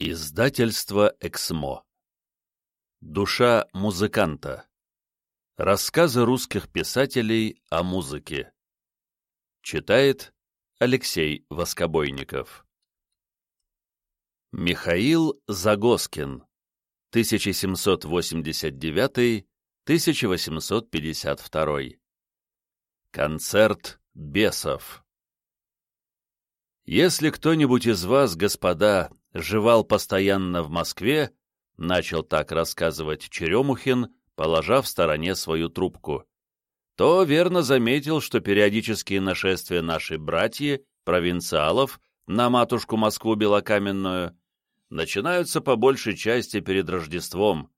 Издательство «Эксмо». Душа музыканта. Рассказы русских писателей о музыке. Читает Алексей Воскобойников. Михаил Загоскин. 1789-1852. Концерт бесов. Если кто-нибудь из вас, господа, жевал постоянно в Москве, начал так рассказывать Черемухин, положа в стороне свою трубку, то верно заметил, что периодические нашествия нашей братьи, провинциалов, на матушку Москву Белокаменную, начинаются по большей части перед Рождеством,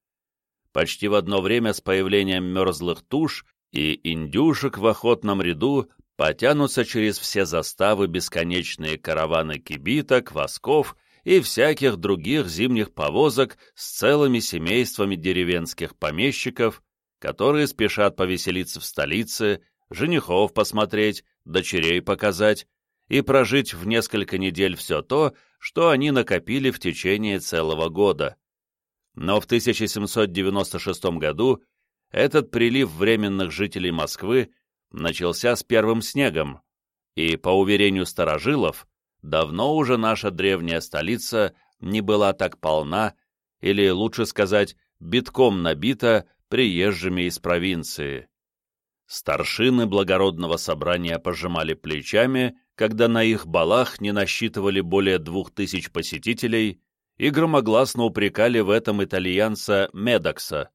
почти в одно время с появлением мерзлых туш и индюшек в охотном ряду потянутся через все заставы бесконечные караваны кибиток, восков и всяких других зимних повозок с целыми семействами деревенских помещиков, которые спешат повеселиться в столице, женихов посмотреть, дочерей показать и прожить в несколько недель все то, что они накопили в течение целого года. Но в 1796 году этот прилив временных жителей Москвы начался с первым снегом, и, по уверению старожилов, давно уже наша древняя столица не была так полна, или, лучше сказать, битком набита приезжими из провинции. Старшины благородного собрания пожимали плечами, когда на их балах не насчитывали более двух тысяч посетителей и громогласно упрекали в этом итальянца Медокса,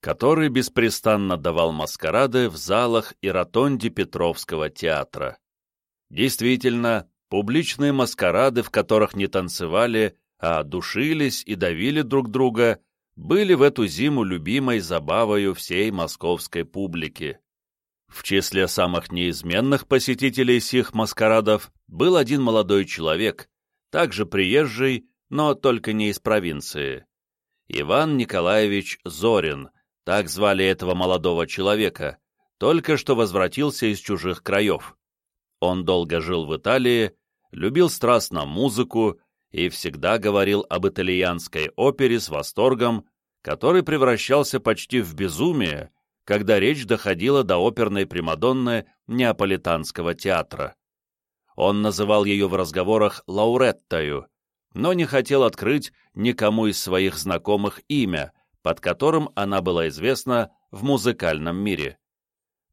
который беспрестанно давал маскарады в залах и ротонде Петровского театра. Действительно, публичные маскарады, в которых не танцевали, а душились и давили друг друга, были в эту зиму любимой забавою всей московской публики. В числе самых неизменных посетителей сих маскарадов был один молодой человек, также приезжий, но только не из провинции. Иван Николаевич Зорин, так звали этого молодого человека, только что возвратился из чужих краев. Он долго жил в Италии, любил страстно музыку и всегда говорил об итальянской опере с восторгом, который превращался почти в безумие, когда речь доходила до оперной примадонны Неаполитанского театра. Он называл ее в разговорах Лауреттою, но не хотел открыть никому из своих знакомых имя, под которым она была известна в музыкальном мире.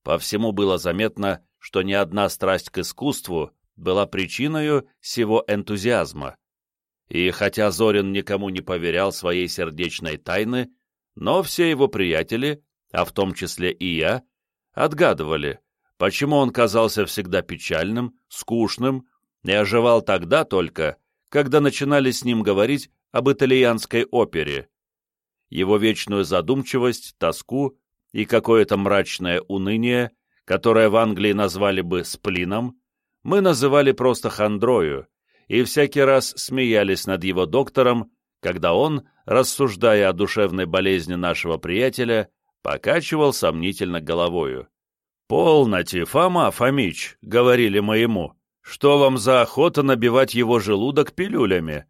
По всему было заметно, что ни одна страсть к искусству была причиной сего энтузиазма. И хотя Зорин никому не поверял своей сердечной тайны, но все его приятели, а в том числе и я, отгадывали, почему он казался всегда печальным, скучным и оживал тогда только, когда начинали с ним говорить об итальянской опере, его вечную задумчивость, тоску и какое-то мрачное уныние, которое в Англии назвали бы сплином, мы называли просто хандрою, и всякий раз смеялись над его доктором, когда он, рассуждая о душевной болезни нашего приятеля, покачивал сомнительно головою. «Полноте, Фома Фомич», — говорили мы ему, — «что вам за охота набивать его желудок пилюлями?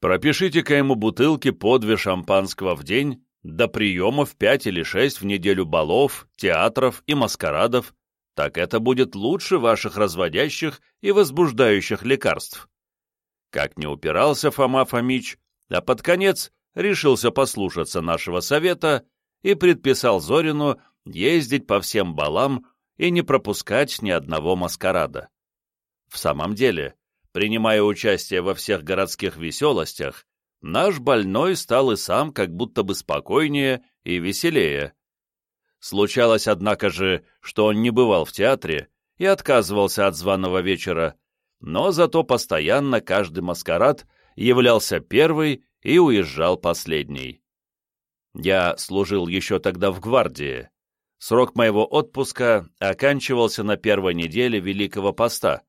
Пропишите-ка ему бутылки по две шампанского в день, до приемов пять или шесть в неделю балов, театров и маскарадов, так это будет лучше ваших разводящих и возбуждающих лекарств. Как не упирался Фома Фомич, а под конец решился послушаться нашего совета и предписал Зорину ездить по всем балам и не пропускать ни одного маскарада. В самом деле, Принимая участие во всех городских веселостях, наш больной стал и сам как будто бы спокойнее и веселее. Случалось, однако же, что он не бывал в театре и отказывался от званого вечера, но зато постоянно каждый маскарад являлся первый и уезжал последний. Я служил еще тогда в гвардии. Срок моего отпуска оканчивался на первой неделе Великого Поста,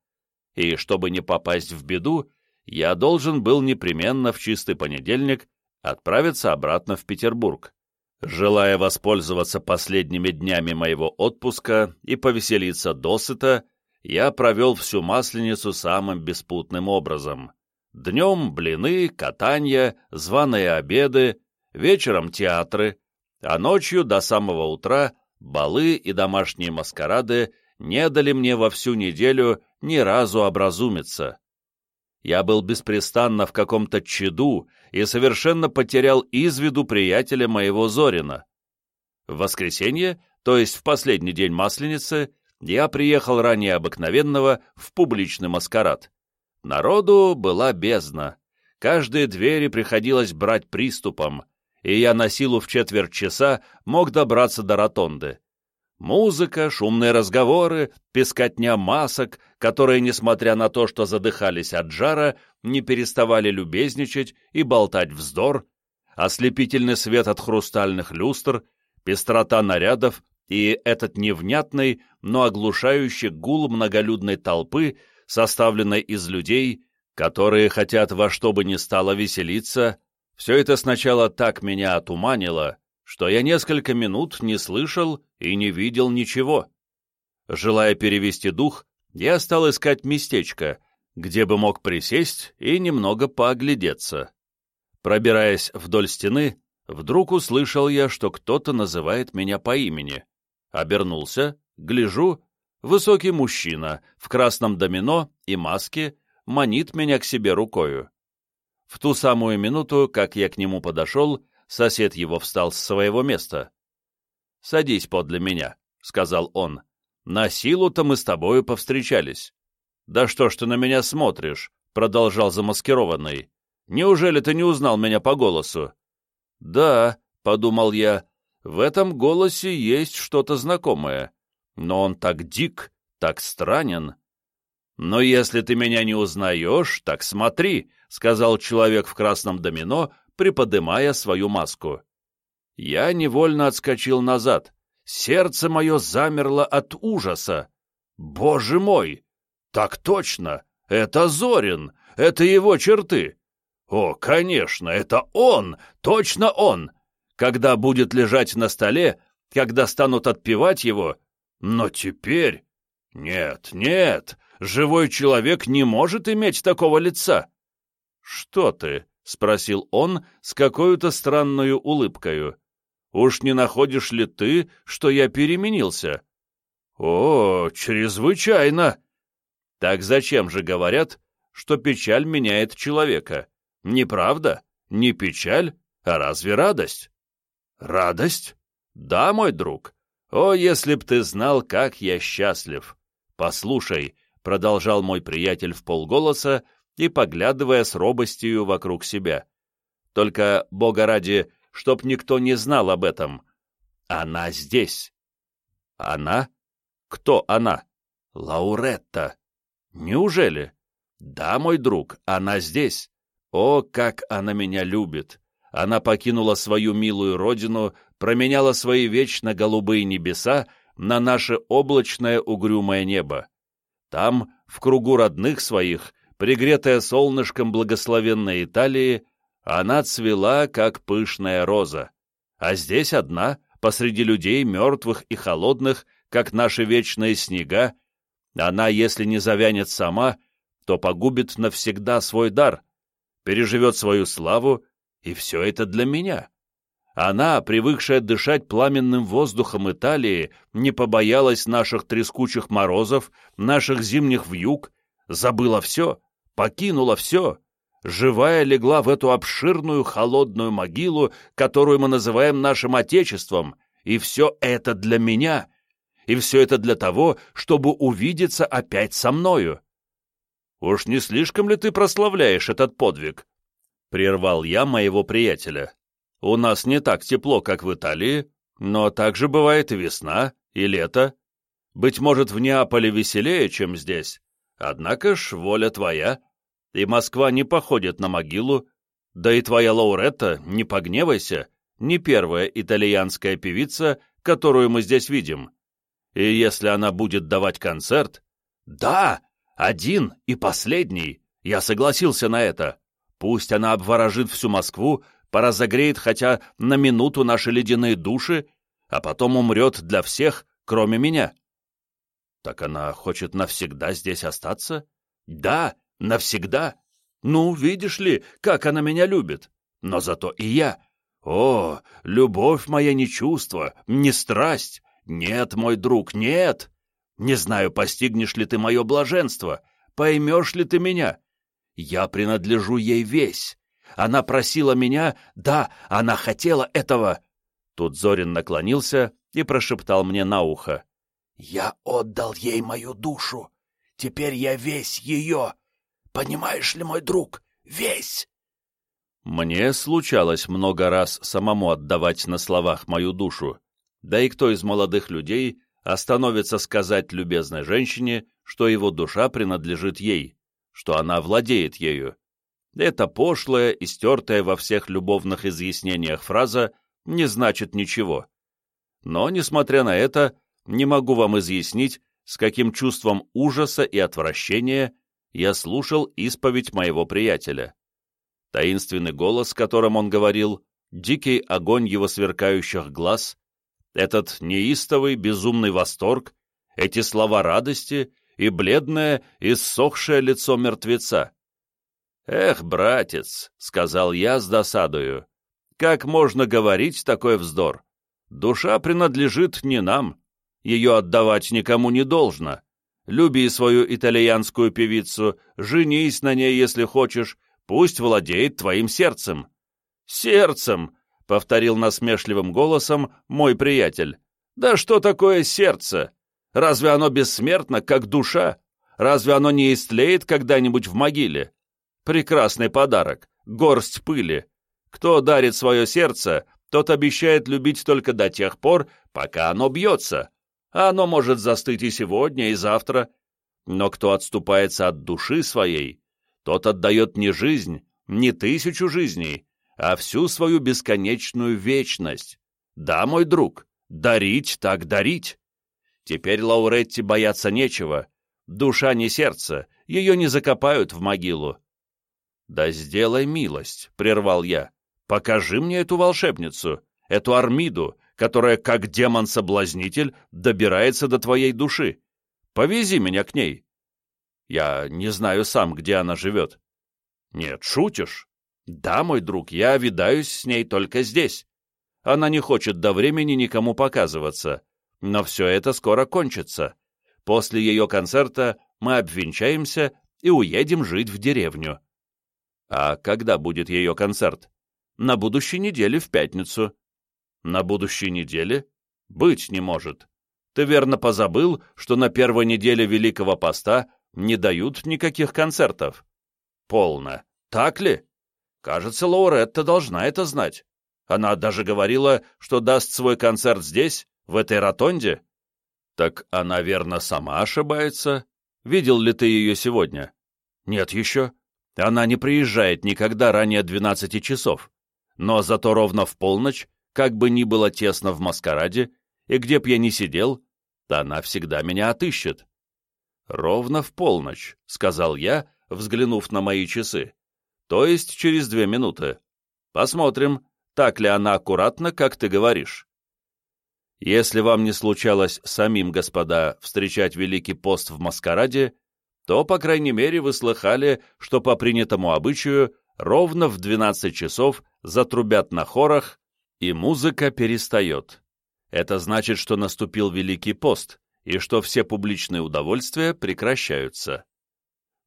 и чтобы не попасть в беду, я должен был непременно в чистый понедельник отправиться обратно в Петербург. Желая воспользоваться последними днями моего отпуска и повеселиться досыта, я провел всю Масленицу самым беспутным образом. Днем блины, катанья, званые обеды, вечером театры, а ночью до самого утра балы и домашние маскарады не дали мне во всю неделю ни разу образумиться. Я был беспрестанно в каком-то чаду и совершенно потерял из виду приятеля моего Зорина. В воскресенье, то есть в последний день Масленицы, я приехал ранее обыкновенного в публичный маскарад. Народу была бездна. Каждые двери приходилось брать приступом, и я на силу в четверть часа мог добраться до ротонды. Музыка, шумные разговоры, пескотня масок, которые, несмотря на то, что задыхались от жара, не переставали любезничать и болтать вздор, ослепительный свет от хрустальных люстр, пестрота нарядов и этот невнятный, но оглушающий гул многолюдной толпы, составленной из людей, которые хотят во что бы ни стало веселиться, все это сначала так меня отуманило, что я несколько минут не слышал и не видел ничего. Желая перевести дух, я стал искать местечко, где бы мог присесть и немного пооглядеться. Пробираясь вдоль стены, вдруг услышал я, что кто-то называет меня по имени. Обернулся, гляжу, высокий мужчина в красном домино и маске манит меня к себе рукою. В ту самую минуту, как я к нему подошел, сосед его встал с своего места. «Садись подле меня», — сказал он. «На силу-то мы с тобою повстречались». «Да что ж ты на меня смотришь?» — продолжал замаскированный. «Неужели ты не узнал меня по голосу?» «Да», — подумал я, — «в этом голосе есть что-то знакомое. Но он так дик, так странен». «Но если ты меня не узнаешь, так смотри», — сказал человек в красном домино, приподымая свою маску. Я невольно отскочил назад. Сердце мое замерло от ужаса. Боже мой! Так точно! Это Зорин! Это его черты! О, конечно, это он! Точно он! Когда будет лежать на столе, когда станут отпевать его... Но теперь... Нет, нет, живой человек не может иметь такого лица. «Что ты?» — спросил он с какой-то странной улыбкою. «Уж не находишь ли ты, что я переменился?» «О, чрезвычайно!» «Так зачем же говорят, что печаль меняет человека? Неправда? Не печаль, а разве радость?» «Радость? Да, мой друг. О, если б ты знал, как я счастлив! Послушай, — продолжал мой приятель в полголоса, и поглядывая с робостью вокруг себя. Только, бога ради, чтоб никто не знал об этом. Она здесь. Она? Кто она? Лауретта. Неужели? Да, мой друг, она здесь. О, как она меня любит! Она покинула свою милую родину, променяла свои вечно голубые небеса на наше облачное угрюмое небо. Там, в кругу родных своих, Пригретая солнышком благословенной Италии, она цвела, как пышная роза. А здесь одна, посреди людей мертвых и холодных, как наши вечные снега, она, если не завянет сама, то погубит навсегда свой дар, переживет свою славу, и все это для меня. Она, привыкшая дышать пламенным воздухом Италии, не побоялась наших трескучих морозов, наших зимних вьюг, забыла все, покинула все, живая легла в эту обширную холодную могилу, которую мы называем нашим Отечеством, и все это для меня, и все это для того, чтобы увидеться опять со мною. Уж не слишком ли ты прославляешь этот подвиг? Прервал я моего приятеля. У нас не так тепло, как в Италии, но также бывает и весна, и лето. Быть может, в Неаполе веселее, чем здесь. Однако ж, воля твоя и Москва не походит на могилу, да и твоя Лауретта, не погневайся, не первая итальянская певица, которую мы здесь видим. И если она будет давать концерт... Да, один и последний, я согласился на это. Пусть она обворожит всю Москву, поразогреет хотя на минуту наши ледяные души, а потом умрет для всех, кроме меня. Так она хочет навсегда здесь остаться? Да, Навсегда? Ну, видишь ли, как она меня любит. Но зато и я. О, любовь моя не чувство, не страсть. Нет, мой друг, нет. Не знаю, постигнешь ли ты мое блаженство, поймешь ли ты меня. Я принадлежу ей весь. Она просила меня, да, она хотела этого. Тут Зорин наклонился и прошептал мне на ухо. «Я отдал ей мою душу. Теперь я весь ее. Понимаешь ли, мой друг, весь!» Мне случалось много раз самому отдавать на словах мою душу. Да и кто из молодых людей остановится сказать любезной женщине, что его душа принадлежит ей, что она владеет ею? Эта пошлая и стертая во всех любовных изъяснениях фраза не значит ничего. Но, несмотря на это, не могу вам изъяснить, с каким чувством ужаса и отвращения я слушал исповедь моего приятеля. Таинственный голос, которым он говорил, дикий огонь его сверкающих глаз, этот неистовый безумный восторг, эти слова радости и бледное, иссохшее лицо мертвеца. «Эх, братец», — сказал я с досадою, — «как можно говорить такой вздор? Душа принадлежит не нам, ее отдавать никому не должно. Люби свою итальянскую певицу, женись на ней, если хочешь, пусть владеет твоим сердцем». «Сердцем!» — повторил насмешливым голосом мой приятель. «Да что такое сердце? Разве оно бессмертно, как душа? Разве оно не истлеет когда-нибудь в могиле? Прекрасный подарок, горсть пыли. Кто дарит свое сердце, тот обещает любить только до тех пор, пока оно бьется. А оно может застыть и сегодня, и завтра. Но кто отступается от души своей, тот отдает не жизнь, не тысячу жизней, а всю свою бесконечную вечность. Да, мой друг, дарить так дарить. Теперь Лауретти бояться нечего. Душа не сердце, ее не закопают в могилу. «Да сделай милость», — прервал я. Покажи мне эту волшебницу, эту Армиду, которая, как демон-соблазнитель, добирается до твоей души. Повези меня к ней. Я не знаю сам, где она живет. Нет, шутишь? Да, мой друг, я видаюсь с ней только здесь. Она не хочет до времени никому показываться, но все это скоро кончится. После ее концерта мы обвенчаемся и уедем жить в деревню. А когда будет ее концерт? На будущей неделе в пятницу. На будущей неделе? Быть не может. Ты верно позабыл, что на первой неделе Великого Поста не дают никаких концертов? Полно. Так ли? Кажется, Лауретта должна это знать. Она даже говорила, что даст свой концерт здесь, в этой ротонде. Так она, верно, сама ошибается. Видел ли ты ее сегодня? Нет еще. Она не приезжает никогда ранее двенадцати часов. Но зато ровно в полночь, как бы ни было тесно в маскараде, и где б я ни сидел, то она всегда меня отыщет. «Ровно в полночь», — сказал я, взглянув на мои часы. «То есть через две минуты. Посмотрим, так ли она аккуратно, как ты говоришь». Если вам не случалось самим, господа, встречать Великий пост в маскараде, то, по крайней мере, вы слыхали, что по принятому обычаю ровно в 12 часов затрубят на хорах, и музыка перестает. Это значит, что наступил Великий пост, и что все публичные удовольствия прекращаются.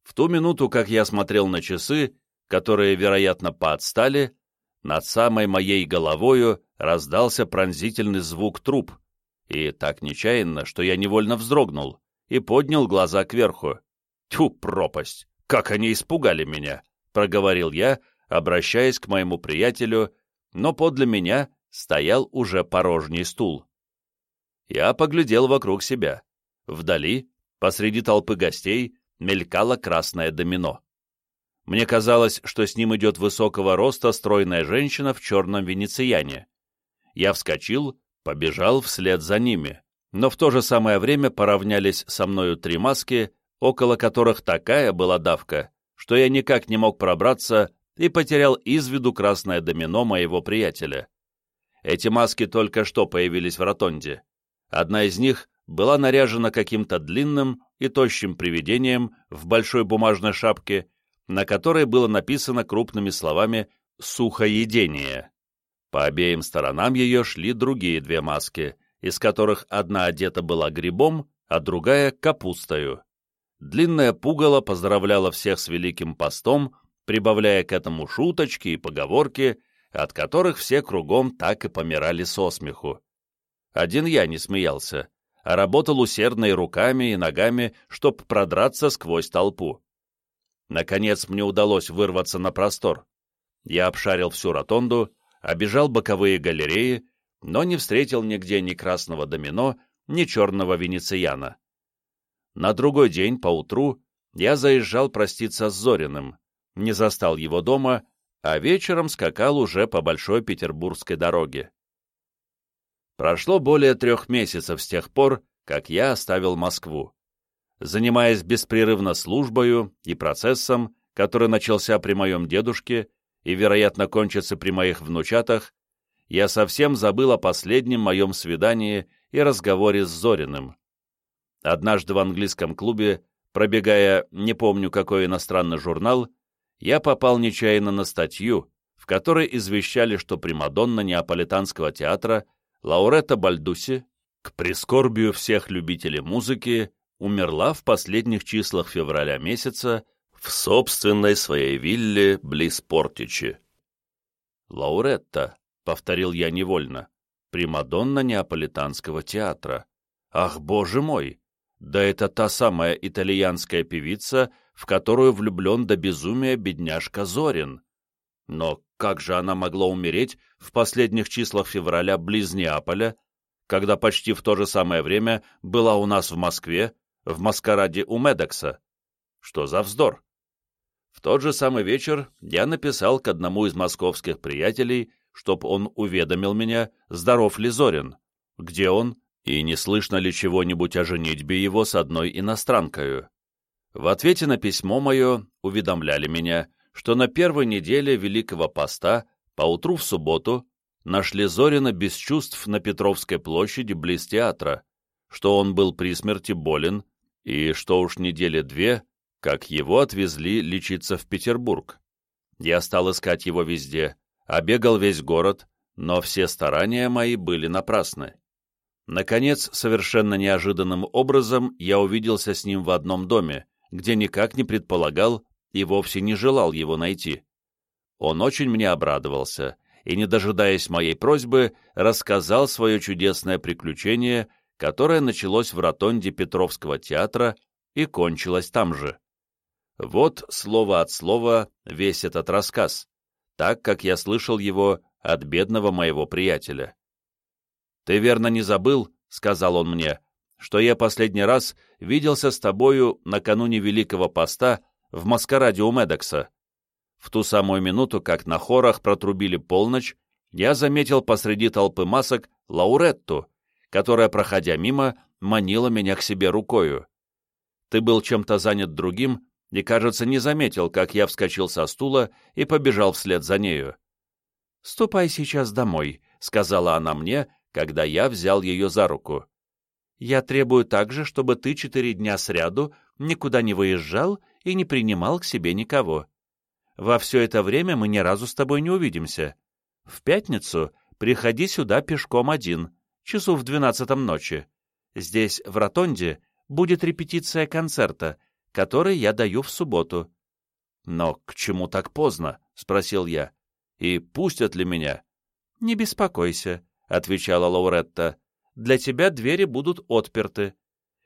В ту минуту, как я смотрел на часы, которые, вероятно, поотстали, над самой моей головою раздался пронзительный звук труб, и так нечаянно, что я невольно вздрогнул и поднял глаза кверху. Тьфу, пропасть! Как они испугали меня! проговорил я, обращаясь к моему приятелю, но подле меня стоял уже порожний стул. Я поглядел вокруг себя. Вдали, посреди толпы гостей, мелькало красное домино. Мне казалось, что с ним идет высокого роста стройная женщина в черном венециане. Я вскочил, побежал вслед за ними, но в то же самое время поравнялись со мною три маски, около которых такая была давка, что я никак не мог пробраться и потерял из виду красное домино моего приятеля. Эти маски только что появились в ротонде. Одна из них была наряжена каким-то длинным и тощим привидением в большой бумажной шапке, на которой было написано крупными словами «сухоедение». По обеим сторонам ее шли другие две маски, из которых одна одета была грибом, а другая — капустою. Длинная пугало поздравляла всех с Великим постом, прибавляя к этому шуточки и поговорки, от которых все кругом так и помирали со смеху. Один я не смеялся, а работал усердно и руками, и ногами, чтоб продраться сквозь толпу. Наконец мне удалось вырваться на простор. Я обшарил всю ротонду, обежал боковые галереи, но не встретил нигде ни красного домино, ни черного венециана. На другой день, поутру, я заезжал проститься с Зориным, не застал его дома, а вечером скакал уже по Большой Петербургской дороге. Прошло более трех месяцев с тех пор, как я оставил Москву. Занимаясь беспрерывно службою и процессом, который начался при моем дедушке и, вероятно, кончится при моих внучатах, я совсем забыл о последнем моем свидании и разговоре с Зориным. Однажды в английском клубе, пробегая не помню какой иностранный журнал, я попал нечаянно на статью, в которой извещали, что Примадонна Неаполитанского театра Лауретта Бальдуси, к прискорбию всех любителей музыки, умерла в последних числах февраля месяца в собственной своей вилле близ Портичи. «Лауретта», — повторил я невольно, — «примадонна Неаполитанского театра. Ах, боже мой! Да это та самая итальянская певица, в которую влюблен до безумия бедняжка Зорин. Но как же она могла умереть в последних числах февраля близ Неаполя, когда почти в то же самое время была у нас в Москве, в маскараде у Медекса? Что за вздор? В тот же самый вечер я написал к одному из московских приятелей, чтоб он уведомил меня, здоров ли Зорин, где он, и не слышно ли чего-нибудь о женитьбе его с одной иностранкою. В ответе на письмо мое уведомляли меня, что на первой неделе Великого Поста, поутру в субботу, нашли Зорина без чувств на Петровской площади близ театра, что он был при смерти болен, и что уж недели две, как его отвезли лечиться в Петербург. Я стал искать его везде, обегал весь город, но все старания мои были напрасны. Наконец, совершенно неожиданным образом, я увиделся с ним в одном доме, где никак не предполагал, и вовсе не желал его найти. Он очень мне обрадовался и, не дожидаясь моей просьбы, рассказал свое чудесное приключение, которое началось в ротонде Петровского театра и кончилось там же. Вот слово от слова весь этот рассказ, так как я слышал его от бедного моего приятеля. «Ты верно не забыл, — сказал он мне, — что я последний раз виделся с тобою накануне Великого Поста в маскараде у Медекса. В ту самую минуту, как на хорах протрубили полночь, я заметил посреди толпы масок Лауретту, которая, проходя мимо, манила меня к себе рукою. Ты был чем-то занят другим и, кажется, не заметил, как я вскочил со стула и побежал вслед за нею. «Ступай сейчас домой», — сказала она мне, когда я взял ее за руку. «Я требую также, чтобы ты четыре дня сряду никуда не выезжал и не принимал к себе никого. Во все это время мы ни разу с тобой не увидимся. В пятницу приходи сюда пешком один, часу в двенадцатом ночи. Здесь, в Ротонде, будет репетиция концерта, который я даю в субботу. — Но к чему так поздно? — спросил я. — И пустят ли меня? — Не беспокойся, — отвечала Лауретта. — Для тебя двери будут отперты.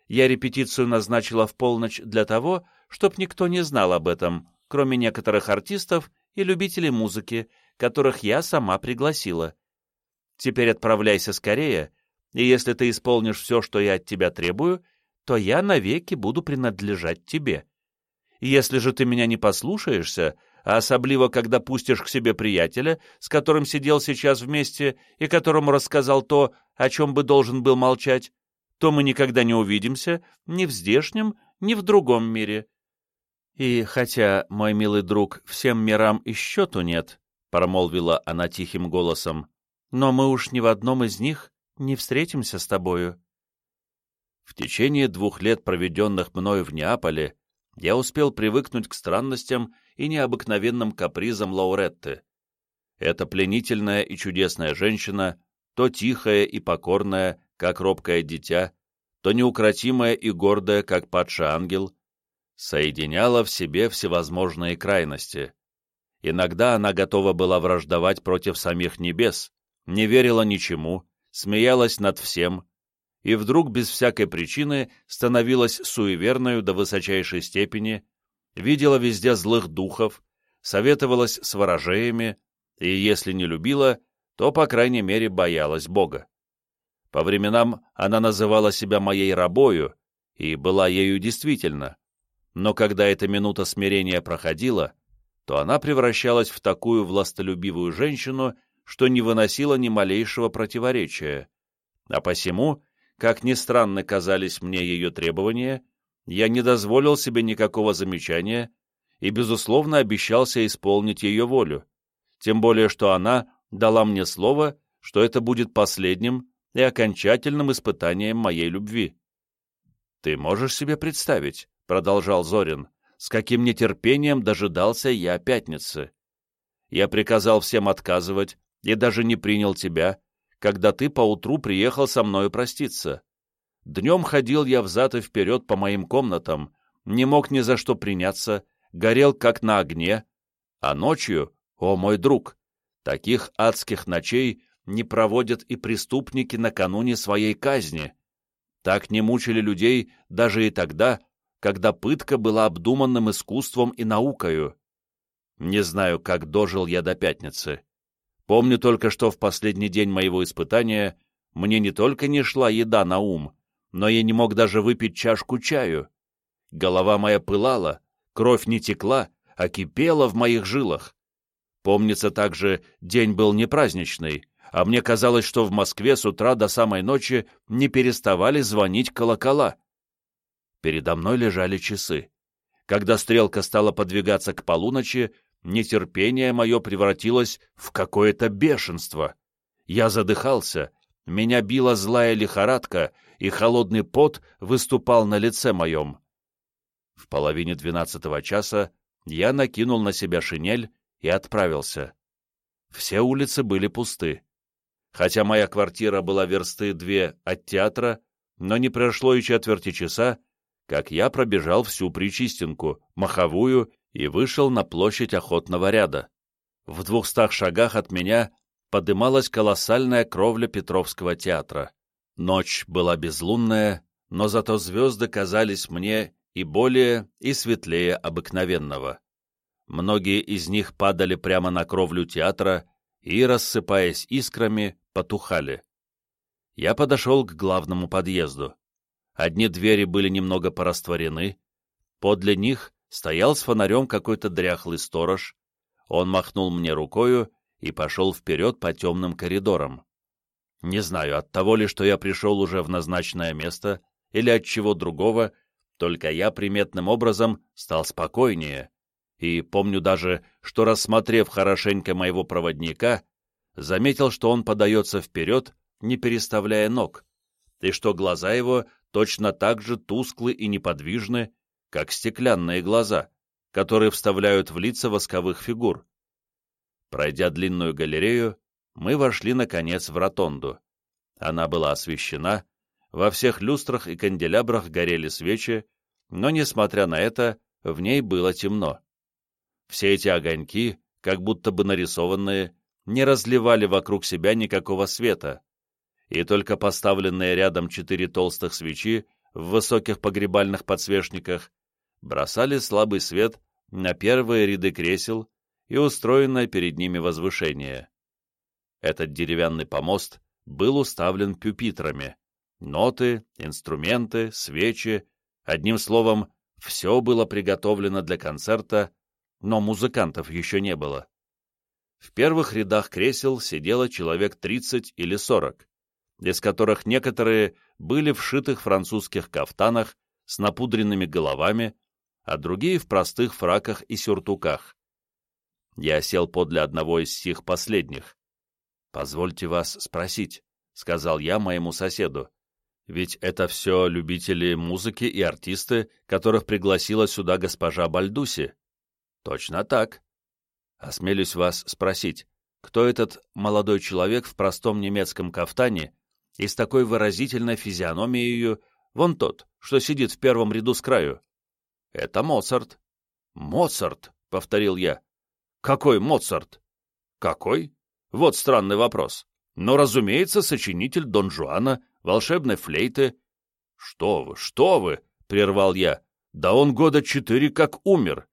Я репетицию назначила в полночь для того, чтоб никто не знал об этом, кроме некоторых артистов и любителей музыки, которых я сама пригласила. Теперь отправляйся скорее, и если ты исполнишь все, что я от тебя требую, то я навеки буду принадлежать тебе. Если же ты меня не послушаешься, а особливо, когда пустишь к себе приятеля, с которым сидел сейчас вместе и которому рассказал то, о чем бы должен был молчать, то мы никогда не увидимся ни в здешнем, ни в другом мире. И хотя, мой милый друг, всем мирам и счету нет, — промолвила она тихим голосом, — но мы уж ни в одном из них не встретимся с тобою. В течение двух лет, проведенных мною в Неаполе, я успел привыкнуть к странностям и необыкновенным капризам Лауретты. Эта пленительная и чудесная женщина, то тихая и покорная, как робкое дитя, то неукротимая и гордая, как падший ангел, соединяла в себе всевозможные крайности. Иногда она готова была враждовать против самих небес, не верила ничему, смеялась над всем, и вдруг без всякой причины становилась суеверною до высочайшей степени, видела везде злых духов, советовалась с ворожеями, и если не любила, то, по крайней мере, боялась Бога. По временам она называла себя моей рабою, и была ею действительно, но когда эта минута смирения проходила, то она превращалась в такую властолюбивую женщину, что не выносила ни малейшего противоречия, а посему как ни странно казались мне ее требования, я не дозволил себе никакого замечания и, безусловно, обещался исполнить ее волю, тем более что она дала мне слово, что это будет последним и окончательным испытанием моей любви. «Ты можешь себе представить», — продолжал Зорин, «с каким нетерпением дожидался я пятницы. Я приказал всем отказывать и даже не принял тебя, когда ты поутру приехал со мною проститься. Днем ходил я взад и вперед по моим комнатам, не мог ни за что приняться, горел как на огне, а ночью, о мой друг, таких адских ночей не проводят и преступники накануне своей казни. Так не мучили людей даже и тогда, когда пытка была обдуманным искусством и наукою. Не знаю, как дожил я до пятницы. Помню только, что в последний день моего испытания мне не только не шла еда на ум, но я не мог даже выпить чашку чаю. Голова моя пылала, кровь не текла, а кипела в моих жилах. Помнится также, день был не праздничный, а мне казалось, что в Москве с утра до самой ночи не переставали звонить колокола. Передо мной лежали часы. Когда стрелка стала подвигаться к полуночи, нетерпение мое превратилось в какое-то бешенство. Я задыхался, меня била злая лихорадка, и холодный пот выступал на лице моем. В половине двенадцатого часа я накинул на себя шинель и отправился. Все улицы были пусты. Хотя моя квартира была версты две от театра, но не прошло и четверти часа, как я пробежал всю Причистинку, Маховую и вышел на площадь охотного ряда. В двухстах шагах от меня подымалась колоссальная кровля Петровского театра. Ночь была безлунная, но зато звезды казались мне и более, и светлее обыкновенного. Многие из них падали прямо на кровлю театра и, рассыпаясь искрами, потухали. Я подошел к главному подъезду. Одни двери были немного порастворены, подле них стоял с фонарем какой-то дряхлый сторож, он махнул мне рукою и пошел вперед по темным коридорам. Не знаю, от того ли, что я пришел уже в назначенное место, или от чего другого, только я приметным образом стал спокойнее, и помню даже, что, рассмотрев хорошенько моего проводника, заметил, что он подается вперед, не переставляя ног, и что глаза его точно так же тусклы и неподвижны, как стеклянные глаза, которые вставляют в лица восковых фигур. Пройдя длинную галерею, мы вошли, наконец, в ротонду. Она была освещена, во всех люстрах и канделябрах горели свечи, но, несмотря на это, в ней было темно. Все эти огоньки, как будто бы нарисованные, не разливали вокруг себя никакого света, и только поставленные рядом четыре толстых свечи в высоких погребальных подсвечниках бросали слабый свет на первые ряды кресел и устроенное перед ними возвышение. Этот деревянный помост был уставлен пюпитрами. Ноты, инструменты, свечи, одним словом, все было приготовлено для концерта, но музыкантов еще не было. В первых рядах кресел сидело человек 30 или 40, из которых некоторые были в шитых французских кафтанах с напудренными головами, а другие в простых фраках и сюртуках. Я сел подле одного из сих последних. «Позвольте вас спросить», — сказал я моему соседу. Ведь это все любители музыки и артисты, которых пригласила сюда госпожа Бальдуси. Точно так. Осмелюсь вас спросить, кто этот молодой человек в простом немецком кафтане и с такой выразительной физиономией, вон тот, что сидит в первом ряду с краю? Это Моцарт. Моцарт, повторил я. Какой Моцарт? Какой? Вот странный вопрос. Но, разумеется, сочинитель Дон Жуана, волшебной флейты. Что вы, что вы, прервал я. Да он года четыре как умер.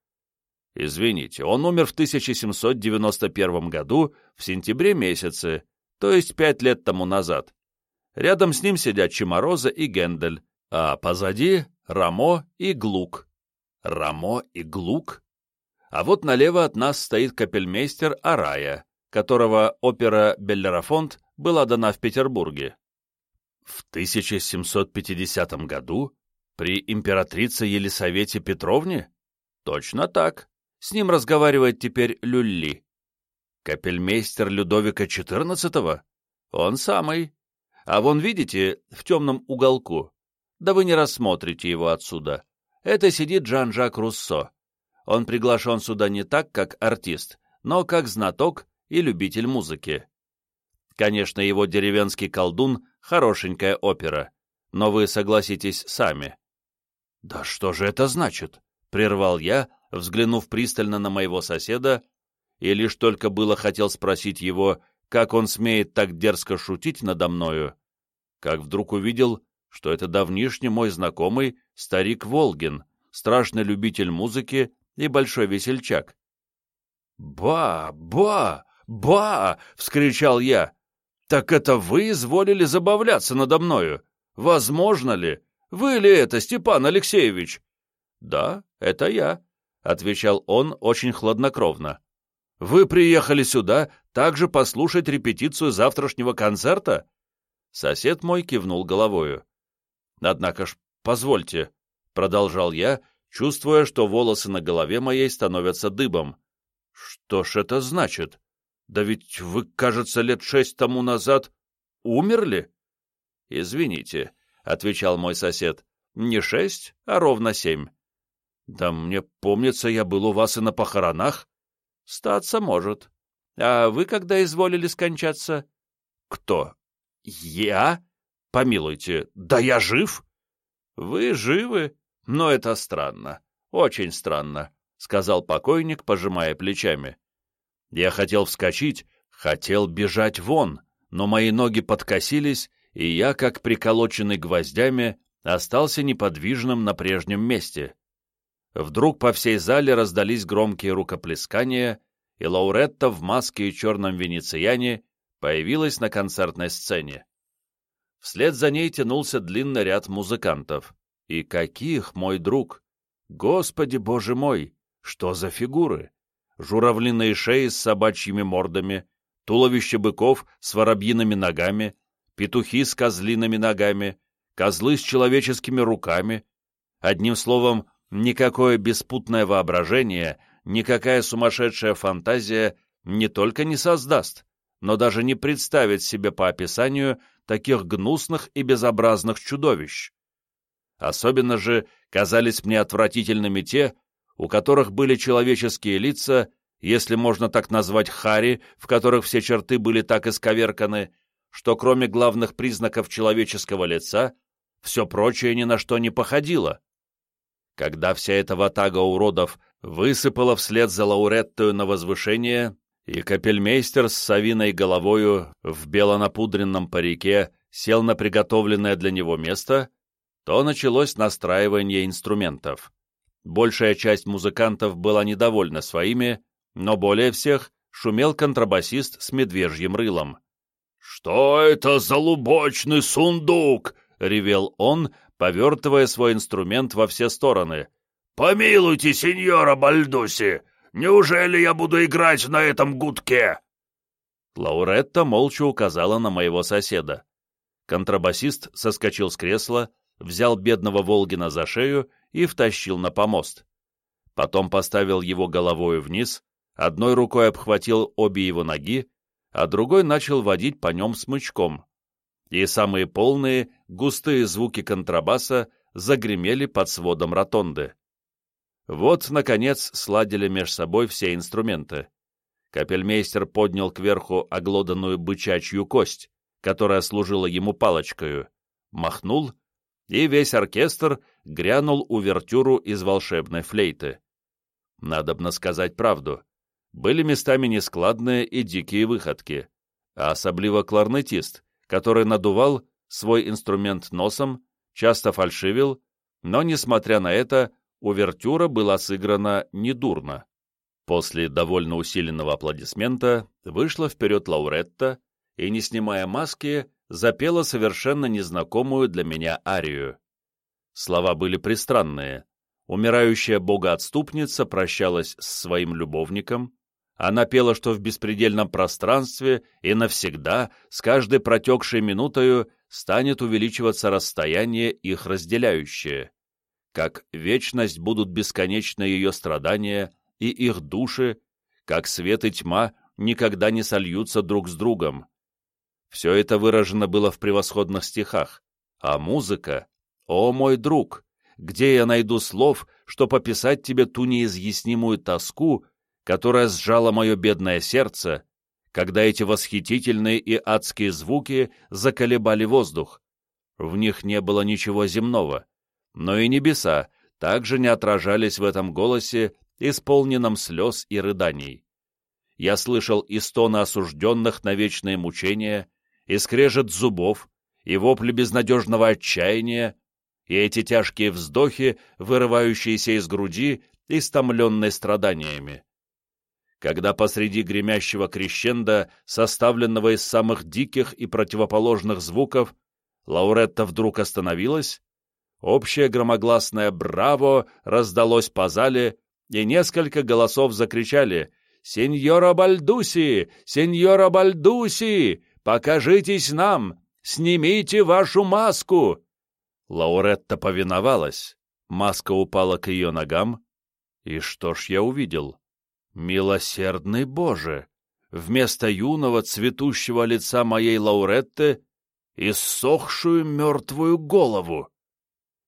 Извините, он умер в 1791 году в сентябре месяце, то есть пять лет тому назад. Рядом с ним сидят Чемороза и Гендель, а позади Рамо и Глук. Рамо и Глук? А вот налево от нас стоит капельмейстер Арая, которого опера «Беллерафонт» была дана в Петербурге. В 1750 году? При императрице Елисавете Петровне? Точно так. С ним разговаривает теперь Люлли. Капельмейстер Людовика XIV? Он самый. А вон, видите, в темном уголку? Да вы не рассмотрите его отсюда. Это сидит Жан-Жак Руссо. Он приглашен сюда не так, как артист, но как знаток и любитель музыки. Конечно, его деревенский колдун — хорошенькая опера, но вы согласитесь сами. «Да что же это значит?» — прервал я, взглянув пристально на моего соседа, и лишь только было хотел спросить его, как он смеет так дерзко шутить надо мною, как вдруг увидел, что это давнишний мой знакомый старик Волгин, страшный любитель музыки и большой весельчак. «Ба! Ба! Ба!» — вскричал я. «Так это вы изволили забавляться надо мною? Возможно ли? Вы ли это, Степан Алексеевич?» «Да, это я», — отвечал он очень хладнокровно. «Вы приехали сюда также послушать репетицию завтрашнего концерта?» Сосед мой кивнул головою. «Однако ж, позвольте», — продолжал я, чувствуя, что волосы на голове моей становятся дыбом. «Что ж это значит? Да ведь вы, кажется, лет шесть тому назад умерли?» «Извините», — отвечал мой сосед, — «не шесть, а ровно семь». «Да мне помнится, я был у вас и на похоронах». «Статься может. А вы когда изволили скончаться?» «Кто? Я? Помилуйте, да я жив?» «Вы живы?» Но это странно, очень странно, — сказал покойник, пожимая плечами. Я хотел вскочить, хотел бежать вон, но мои ноги подкосились, и я, как приколоченный гвоздями, остался неподвижным на прежнем месте. Вдруг по всей зале раздались громкие рукоплескания, и Лауретта в маске и черном венециане появилась на концертной сцене. Вслед за ней тянулся длинный ряд музыкантов. И каких, мой друг! Господи, боже мой! Что за фигуры? Журавлиные шеи с собачьими мордами, туловище быков с воробьиными ногами, петухи с козлиными ногами, козлы с человеческими руками. Одним словом, никакое беспутное воображение, никакая сумасшедшая фантазия не только не создаст, но даже не представит себе по описанию таких гнусных и безобразных чудовищ. Особенно же казались мне отвратительными те, у которых были человеческие лица, если можно так назвать хари, в которых все черты были так исковерканы, что кроме главных признаков человеческого лица, все прочее ни на что не походило. Когда вся эта ватага уродов высыпала вслед за лауреттою на возвышение, и капельмейстер с совиной головою в белонапудренном парике сел на приготовленное для него место, то началось настраивание инструментов. Большая часть музыкантов была недовольна своими, но более всех шумел контрабасист с медвежьим рылом. «Что это за лубочный сундук?» — ревел он, повертывая свой инструмент во все стороны. «Помилуйте, сеньора Бальдуси! Неужели я буду играть на этом гудке?» Лауретта молча указала на моего соседа. Контрабасист соскочил с кресла, взял бедного Волгина за шею и втащил на помост. Потом поставил его головою вниз, одной рукой обхватил обе его ноги, а другой начал водить по нем смычком. и самые полные, густые звуки контрабаса загремели под сводом ротонды. Вот, наконец, сладили меж собой все инструменты. Капельмейстер поднял кверху оглоданную бычачью кость, которая служила ему палочкою, махнул, и весь оркестр грянул увертюру из волшебной флейты. Надобно сказать правду. Были местами нескладные и дикие выходки, а особливо кларнетист, который надувал свой инструмент носом, часто фальшивил, но, несмотря на это, увертюра была сыграна недурно. После довольно усиленного аплодисмента вышла вперед Лауретта и, не снимая маски, запела совершенно незнакомую для меня арию. Слова были пристранные. Умирающая богоотступница прощалась с своим любовником, она пела, что в беспредельном пространстве и навсегда, с каждой протекшей минутою, станет увеличиваться расстояние их разделяющее. Как вечность будут бесконечны ее страдания и их души, как свет и тьма никогда не сольются друг с другом. Все это выражено было в превосходных стихах. А музыка? О, мой друг! Где я найду слов, что пописать тебе ту неизъяснимую тоску, которая сжала мое бедное сердце, когда эти восхитительные и адские звуки заколебали воздух. В них не было ничего земного, но и небеса также не отражались в этом голосе, исполненном слез и рыданий. Я слышал и стоны осужденных на вечные мучения, и скрежет зубов, и вопли безнадежного отчаяния, и эти тяжкие вздохи, вырывающиеся из груди, истомленной страданиями когда посреди гремящего крещенда, составленного из самых диких и противоположных звуков, Лауретта вдруг остановилась, общее громогласное «Браво!» раздалось по зале, и несколько голосов закричали «Сеньора Бальдуси! Сеньора Бальдуси! Покажитесь нам! Снимите вашу маску!» Лауретта повиновалась, маска упала к ее ногам, и что ж я увидел? Милосердный Боже! Вместо юного цветущего лица моей Лауретты иссохшую мертвую голову.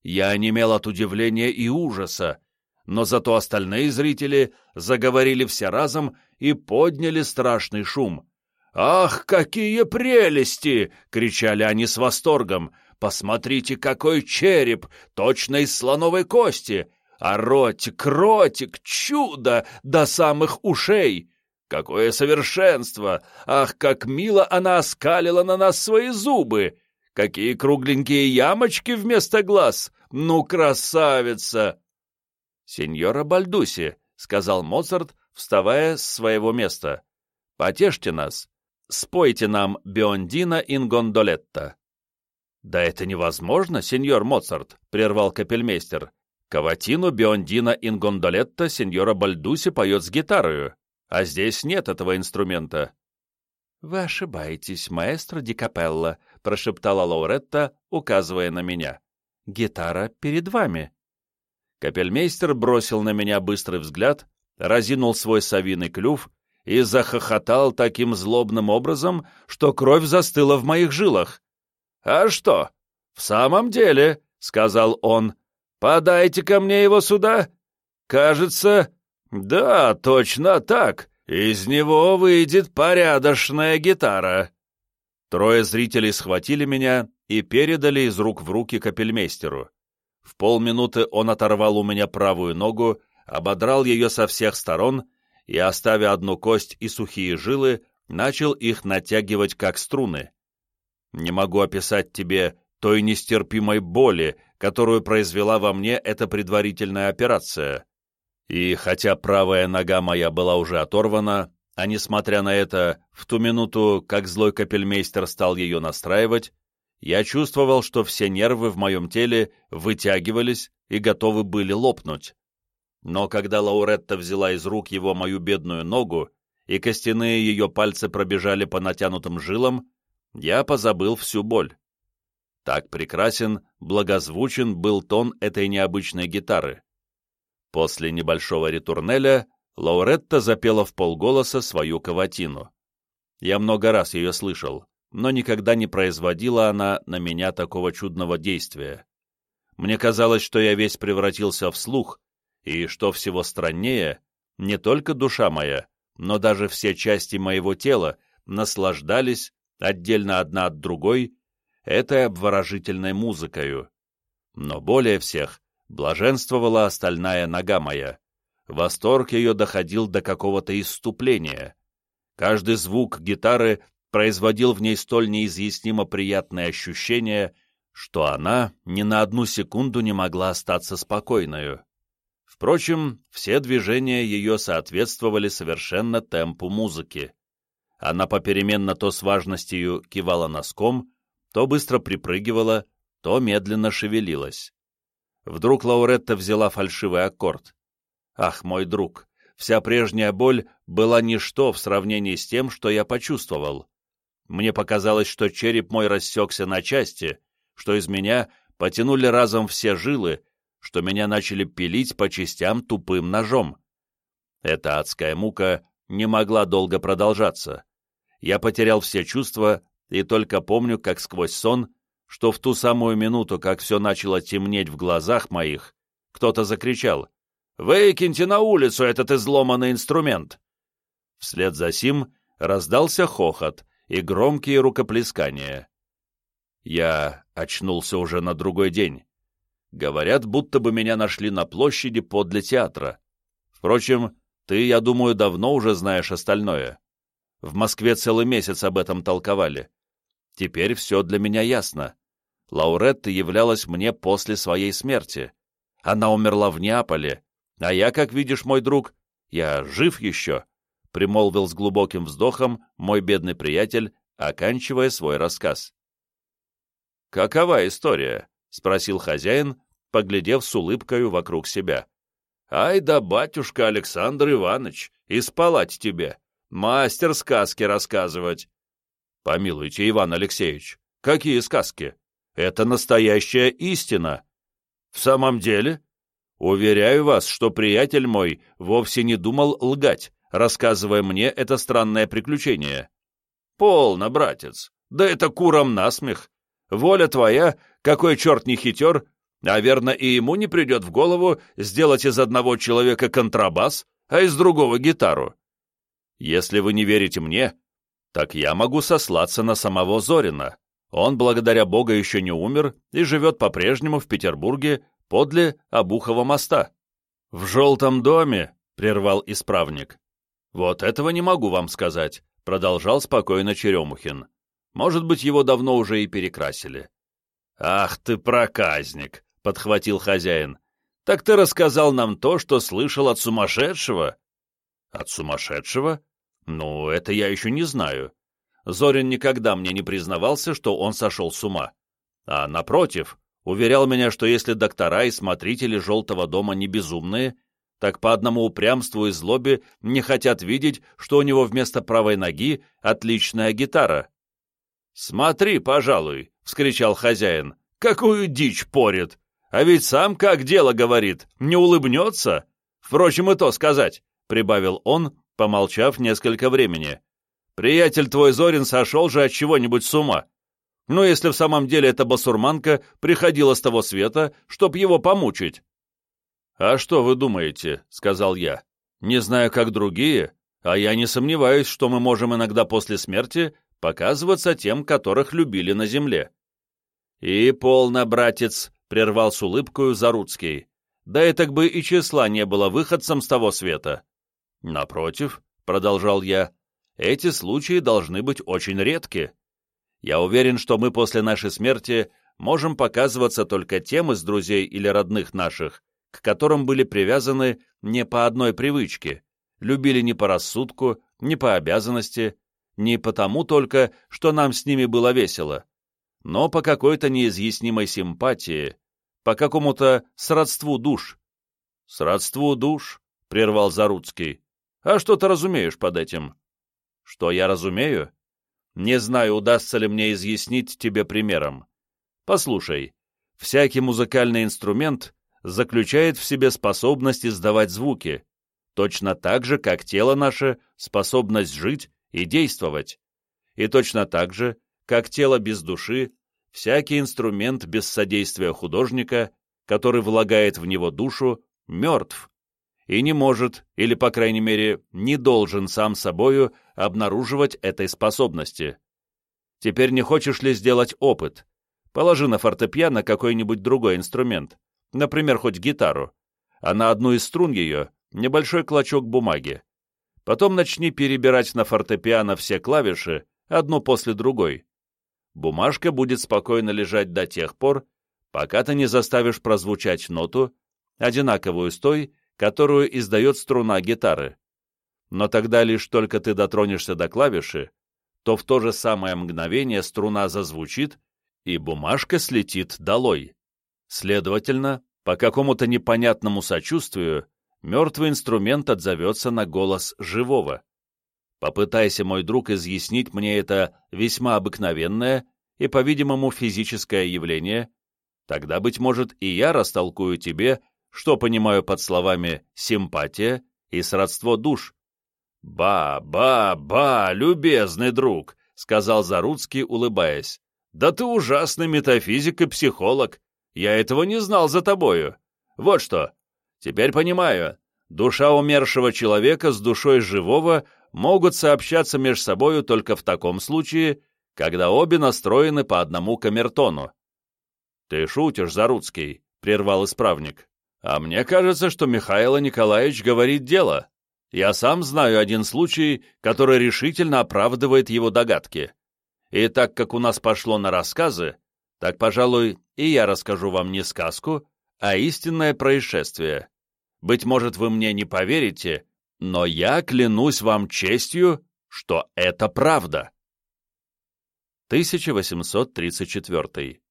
Я онемел от удивления и ужаса, но зато остальные зрители заговорили все разом и подняли страшный шум. «Ах, какие прелести!» — кричали они с восторгом. «Посмотрите, какой череп, точно из слоновой кости! А ротик, ротик, чудо до самых ушей! Какое совершенство! Ах, как мило она оскалила на нас свои зубы! Какие кругленькие ямочки вместо глаз! Ну, красавица!» «Сеньора Бальдуси», — сказал Моцарт, вставая с своего места, — «потешьте нас, спойте нам «Биондина ин гондолетта». «Да это невозможно, сеньор Моцарт», — прервал капельмейстер. Каватину Биондина Ингондолетто сеньора Бальдуси поет с гитарою, а здесь нет этого инструмента. «Вы ошибаетесь, маэстро Ди Капелла», — прошептала Лауретта, указывая на меня. «Гитара перед вами». Капельмейстер бросил на меня быстрый взгляд, разинул свой совиный клюв и захохотал таким злобным образом, что кровь застыла в моих жилах. «А что? В самом деле», — сказал он, подайте ко мне его сюда. Кажется, да, точно так. Из него выйдет порядочная гитара. Трое зрителей схватили меня и передали из рук в руки капельмейстеру. В полминуты он оторвал у меня правую ногу, ободрал ее со всех сторон и, оставя одну кость и сухие жилы, начал их натягивать как струны. Не могу описать тебе той нестерпимой боли, которую произвела во мне эта предварительная операция. И хотя правая нога моя была уже оторвана, а несмотря на это, в ту минуту, как злой капельмейстер стал ее настраивать, я чувствовал, что все нервы в моем теле вытягивались и готовы были лопнуть. Но когда Лауретта взяла из рук его мою бедную ногу, и костяные ее пальцы пробежали по натянутым жилам, я позабыл всю боль. Так прекрасен, благозвучен был тон этой необычной гитары. После небольшого ретурнеля Лауретта запела в полголоса свою каватину. Я много раз ее слышал. но никогда не производила она на меня такого чудного действия. Мне казалось, что я весь превратился в слух, и, что всего страннее, не только душа моя, но даже все части моего тела наслаждались, отдельно одна от другой, этой обворожительной музыкою. Но более всех блаженствовала остальная нога моя. Восторг ее доходил до какого-то исступления. Каждый звук гитары производил в ней столь неизъяснимо приятные ощущения, что она ни на одну секунду не могла остаться спокойною. Впрочем, все движения ее соответствовали совершенно темпу музыки. Она попеременно то с важностью кивала носком, то быстро припрыгивала, то медленно шевелилась. Вдруг Лауретта взяла фальшивый аккорд. Ах, мой друг, вся прежняя боль была ничто в сравнении с тем, что я почувствовал. Мне показалось, что череп мой рассекся на части, что из меня потянули разом все жилы, что меня начали пилить по частям тупым ножом. Эта адская мука не могла долго продолжаться. Я потерял все чувства и только помню, как сквозь сон, что в ту самую минуту, как все начало темнеть в глазах моих, кто-то закричал «Выкиньте на улицу этот изломанный инструмент!» Вслед за сим раздался хохот и громкие рукоплескания. Я очнулся уже на другой день. Говорят, будто бы меня нашли на площади подле театра. Впрочем, ты, я думаю, давно уже знаешь остальное. В Москве целый месяц об этом толковали. Теперь все для меня ясно. Лауретта являлась мне после своей смерти. Она умерла в Неаполе, а я, как видишь, мой друг, я жив еще, — примолвил с глубоким вздохом мой бедный приятель, оканчивая свой рассказ. «Какова история?» — спросил хозяин, поглядев с улыбкою вокруг себя. «Ай да, батюшка Александр Иванович, и спалать тебе! Мастер сказки рассказывать!» «Помилуйте, Иван Алексеевич, какие сказки? Это настоящая истина!» «В самом деле?» «Уверяю вас, что приятель мой вовсе не думал лгать, рассказывая мне это странное приключение». «Полно, братец, да это курам насмех. Воля твоя, какой черт не хитер, верно и ему не придет в голову сделать из одного человека контрабас, а из другого гитару. Если вы не верите мне, так я могу сослаться на самого Зорина. Он, благодаря Бога, еще не умер и живет по-прежнему в Петербурге подле Обухова моста. «В желтом доме», — прервал исправник. «Вот этого не могу вам сказать», — продолжал спокойно Черемухин. «Может быть, его давно уже и перекрасили». «Ах ты проказник!» — подхватил хозяин. «Так ты рассказал нам то, что слышал от сумасшедшего?» «От сумасшедшего? Ну, это я еще не знаю. Зорин никогда мне не признавался, что он сошел с ума. А, напротив, уверял меня, что если доктора и смотрители «желтого дома» не безумные, так по одному упрямству и злобе не хотят видеть, что у него вместо правой ноги отличная гитара. «Смотри, пожалуй», — вскричал хозяин, — «какую дичь порит! А ведь сам, как дело говорит, не улыбнется. Впрочем, и то сказать, — прибавил он, помолчав несколько времени. Приятель твой Зорин сошел же от чего-нибудь с ума. Ну, если в самом деле эта басурманка приходила с того света, чтоб его помучить. «А что вы думаете?» — сказал я. «Не знаю, как другие, а я не сомневаюсь, что мы можем иногда после смерти показываться тем, которых любили на земле». «И полно, братец», — прервал с улыбкою Заруцкий. «Да и так бы и числа не было выходцем с того света». «Напротив», — продолжал я, — «эти случаи должны быть очень редки. Я уверен, что мы после нашей смерти можем показываться только тем из друзей или родных наших, к которым были привязаны не по одной привычке, любили не по рассудку, не по обязанности, не потому только, что нам с ними было весело, но по какой-то неизъяснимой симпатии, по какому-то сродству душ. «Сродству душ?» — прервал Заруцкий. «А что ты разумеешь под этим?» «Что я разумею?» «Не знаю, удастся ли мне изъяснить тебе примером. Послушай, всякий музыкальный инструмент заключает в себе способность издавать звуки, точно так же, как тело наше — способность жить и действовать, и точно так же, как тело без души, всякий инструмент без содействия художника, который влагает в него душу, мертв и не может, или, по крайней мере, не должен сам собою обнаруживать этой способности. Теперь не хочешь ли сделать опыт? Положи на фортепиано какой-нибудь другой инструмент, например, хоть гитару, а на одну из струн ее небольшой клочок бумаги. Потом начни перебирать на фортепиано все клавиши, одну после другой. Бумажка будет спокойно лежать до тех пор, пока ты не заставишь прозвучать ноту, одинаковую с той, которую издает струна гитары. Но тогда лишь только ты дотронешься до клавиши, то в то же самое мгновение струна зазвучит, и бумажка слетит долой. Следовательно, по какому-то непонятному сочувствию, мертвый инструмент отзовется на голос живого. Попытайся, мой друг, изъяснить мне это весьма обыкновенное и, по-видимому, физическое явление, тогда, быть может, и я растолкую тебе, что понимаю под словами «симпатия» и «сродство душ». «Ба, ба, ба, любезный друг», — сказал Заруцкий, улыбаясь. «Да ты ужасный метафизик и психолог. Я этого не знал за тобою. Вот что. Теперь понимаю. Душа умершего человека с душой живого могут сообщаться между собою только в таком случае, когда обе настроены по одному камертону. «Ты шутишь, Заруцкий», — прервал исправник. «А мне кажется, что Михаил Николаевич говорит дело. Я сам знаю один случай, который решительно оправдывает его догадки. И так как у нас пошло на рассказы, так, пожалуй, и я расскажу вам не сказку, а истинное происшествие. Быть может, вы мне не поверите, но я клянусь вам честью, что это правда. 1834